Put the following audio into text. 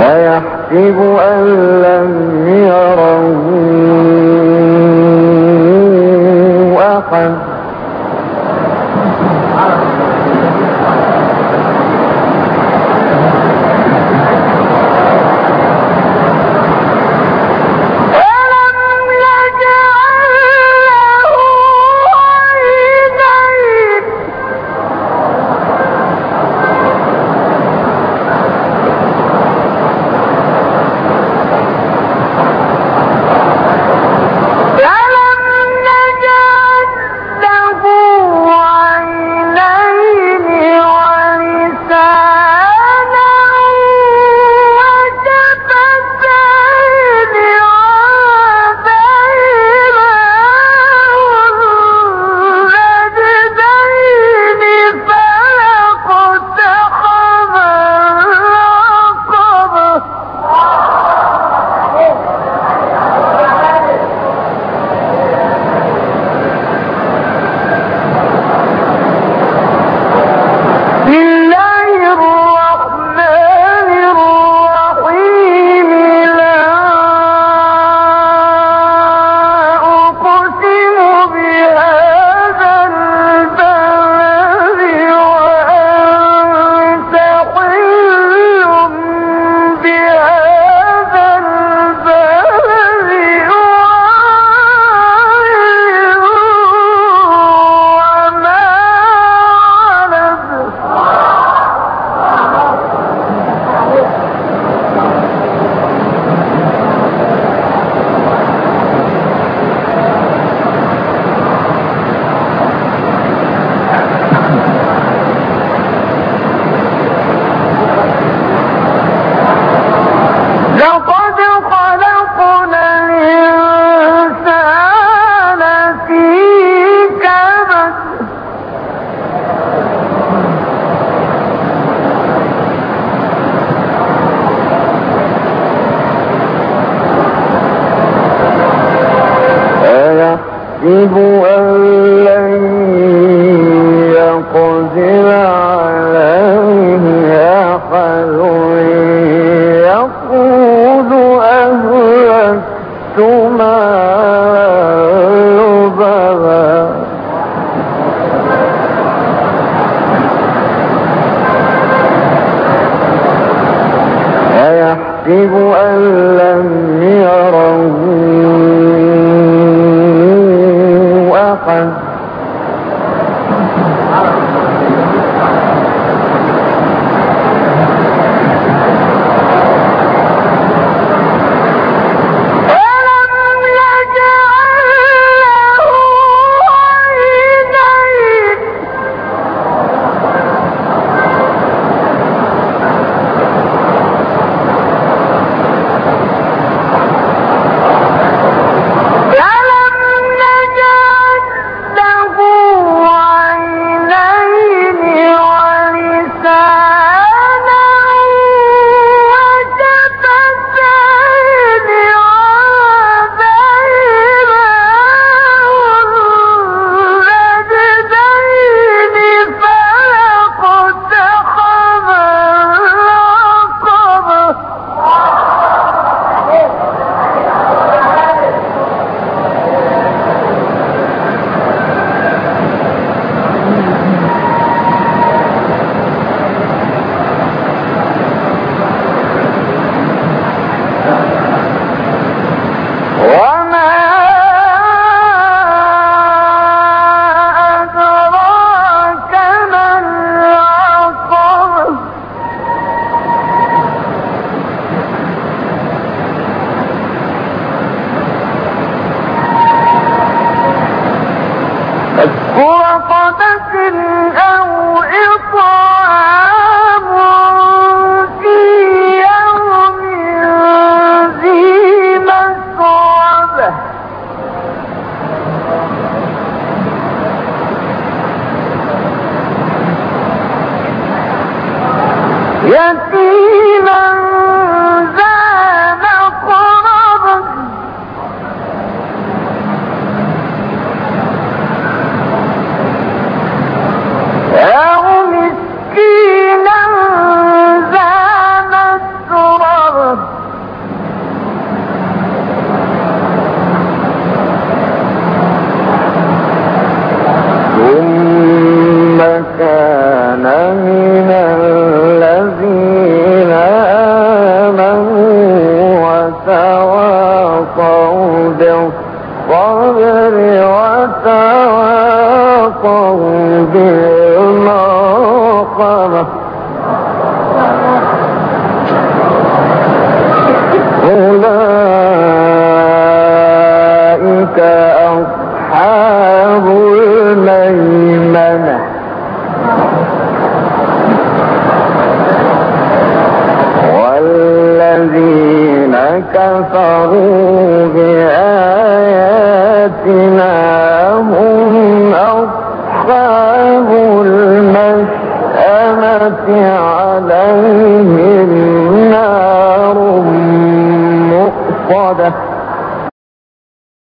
ويحسب أن لم يره أحد. يحسب أن يتيما وتواصوا بالمرقبة أولئك أصحاب بآياتنا هم أصحاب المشأمة عليهم نار مؤصده